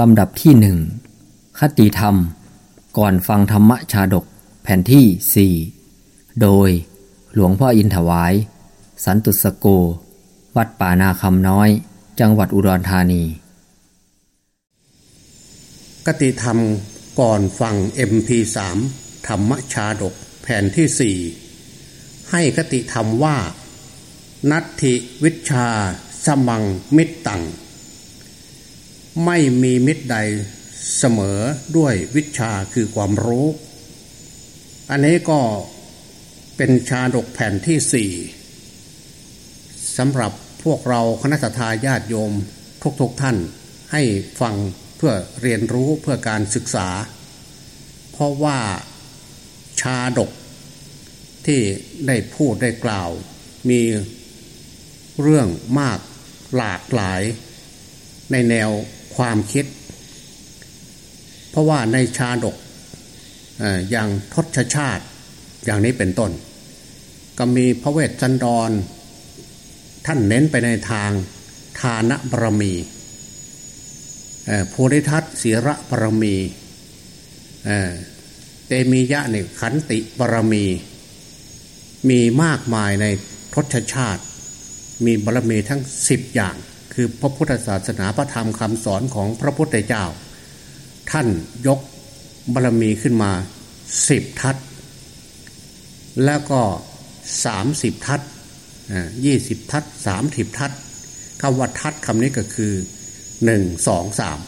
ลำดับที่หนึ่งคติธรรม ก่อนฟังธรรมชาดกแผ่นที่สี่โดยหลวงพ่ออินถวาย สันตุสโก วัดป่านาคำน้อย จังหวัดอุดรธานี กติธรรมก่อนฟัง MP3 ธรรมชาดกแผ่นที่สี่ให้คติธรรมว่า นัตถิวิชาสมังมิตตัง ไม่มีมิตรใดเสมอด้วยวิชาคือความรู้ อันนี้ก็เป็นชาดกแผ่นที่สี่สำหรับพวกเราคณะทาญาติโยมทุกๆทท่านให้ฟังเพื่อเรียนรู้เพื่อการศึกษา เพราะว่าชาดกที่ได้พูดได้กล่าว มีเรื่องมากหลากหลายในแนว ความคิด เพราะว่าในชาดกอย่างทศชาติอย่างนี้เป็นต้น ก็มีพระเวทจันดร ท่านเน้นไปในทางทานบารมีภูริทัตเสีระบารมีเตมียะเนี่ยขันติบารมี มีมากมายในทศชาติ มีบารมีทั้งสิบอย่าง คือพระพุทธศาสนาพระธรรมคำสอนของพระพุทธเจ้า ท่านยกบารมีขึ้นมาสิบทัศแล้วก็สามสิบทัศยี่สิบทัศสามสิบทัศคำว่าทัศคำนี้ก็คือหนึ่งสองสาม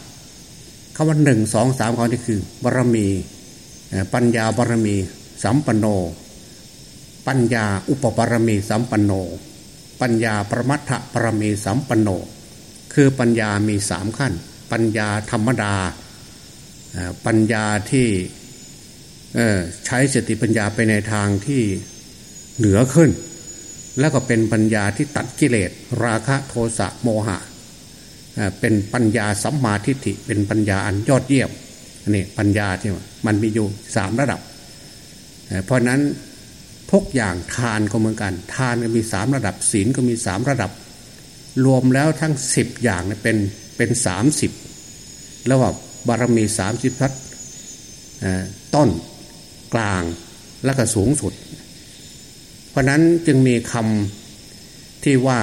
คำว่าหนึ่งสองสามคำนี้คือบารมีปัญญาบารมีสัมปันโน ปัญญาอุปบารมีสัมปันโน ปัญญาประมัทะบารมีสัมปันโน คือปัญญามีสามขั้น ปัญญาธรรมดา ปัญญาที่ใช้สติปัญญาไปในทางที่เหนือขึ้น แล้วก็เป็นปัญญาที่ตัดกิเลส ราคะโทสะโมหะ เป็นปัญญาสัมมาทิฏฐิเป็นปัญญาอันยอดเยี่ยมนี่ปัญญาที่มันมีอยู่สามระดับ เพราะนั้นทุกอย่างทานก็เหมือนกัน ทานก็มีสามระดับ ศีลก็มีสามระดับ รวมแล้วทั้งสิบอย่างเป็นเป็นสามสิบแล้วว่าบารมีสามสิบทัศต้นกลางและก็สูงสุด เพราะนั้นจึงมีคำที่ว่า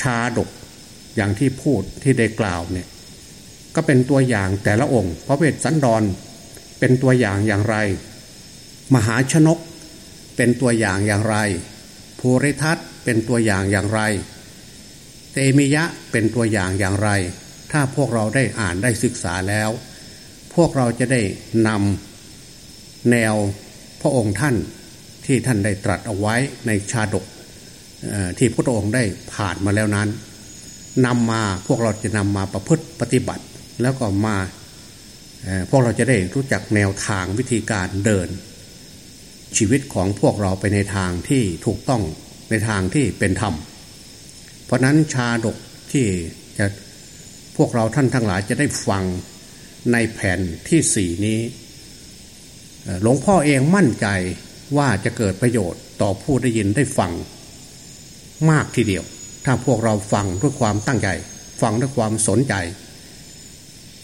ชาดกอย่างที่พูดที่ได้กล่าวเนี่ยก็เป็นตัวอย่างแต่ละองค์พระเวสสันดรเป็นตัวอย่างอย่างไร มหาชนกเป็นตัวอย่างอย่างไรภูริทัตเป็นตัวอย่างอย่างไร เตมิยะเป็นตัวอย่างอย่างไร ถ้าพวกเราได้อ่านได้ศึกษาแล้ว พวกเราจะได้นำแนวพระองค์ท่านที่ท่านได้ตรัสเอาไว้ในชาดกที่พระองค์ได้ผ่านมาแล้วนั้นนำมาพวกเราจะนำมาประพฤติปฏิบัติ แล้วก็มาพวกเราจะได้รู้จักแนวทางวิธีการเดิน ชีวิตของพวกเราไปในทางที่ถูกต้องในทางที่เป็นธรรม เพราะนั้นชาดกที่จะพวกเราท่านทั้งหลายจะได้ฟังในแผ่นที่สี่นี้ หลวงพ่อเองมั่นใจว่าจะเกิดประโยชน์ต่อผู้ได้ยินได้ฟังมากทีเดียว ถ้าพวกเราฟังด้วยความตั้งใจ ฟังด้วยความสนใจ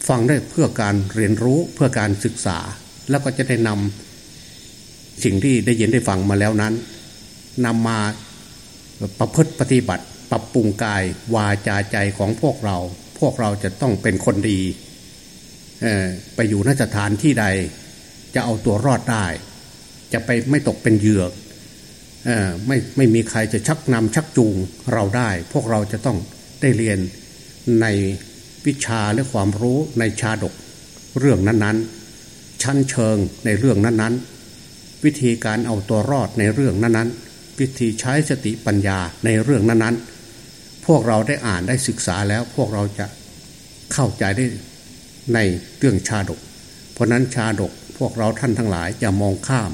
ฟังได้เพื่อการเรียนรู้เพื่อการศึกษา แล้วก็จะได้นำสิ่งที่ได้ยินได้ฟังมาแล้วนั้นนำมา ประพฤติปฏิบัติ ปรับปรุงกายวาจาใจของพวกเรา พวกเราจะต้องเป็นคนดีไปอยู่นสถานที่ใด จะเอาตัวรอดได้ จะไปไม่ตกเป็นเหยื่อไม่ไม่มีใครจะชักนำชักจูงเราได้ พวกเราจะต้องได้เรียนในวิชาและความรู้ในชาดกเรื่องนั้นๆ ชั้นเชิงในเรื่องนั้นๆ วิธีการเอาตัวรอดในเรื่องนั้นๆ วิธีใช้สติปัญญาในเรื่องนั้นๆ พวกเราได้อ่านได้ศึกษาแล้วพวกเราจะเข้าใจได้ในเรื่องชาดก เพราะนั้นชาดกพวกเราท่านทั้งหลายอย่ามองข้าม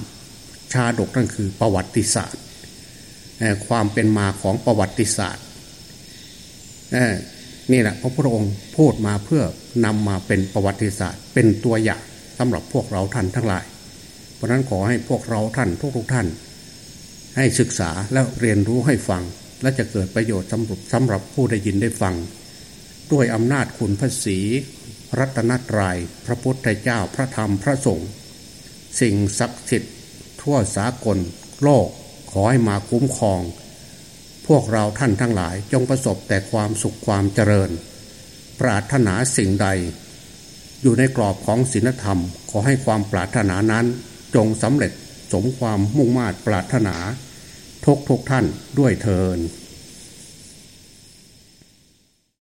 ชาดกนั่นคือประวัติศาสตร์ความเป็นมาของประวัติศาสตร์นี่แหละพระพุทธองค์พูดมาเพื่อนำมาเป็นประวัติศาสตร์ เป็นตัวอย่างสำหรับพวกเราท่านทั้งหลาย เพราะนั้นขอให้พวกเราท่านทุกๆท่าน ให้ศึกษาแล้วเรียนรู้ให้ฟัง และจะเกิดประโยชน์สำหรับสำหรับผู้ได้ยินได้ฟัง ด้วยอำนาจคุณพระศีรัตนตรยัยพระพุทธเจ้าพระธรรมพระสงฆ์สิ่งศักดิ์สิทธิ์ทั่วสากลโลกขอให้มาคุ้มครอง พวกเราท่านทั้งหลายจงประสบแต่ความสุขความเจริญ ปรารถนาสิ่งใด อยู่ในกรอบของศีลธรรม ขอให้ความปรารถนานั้นจงสำเร็จ สมความมุ่งมา่ปรารถนา ทุกทุกท่านด้วยเทิน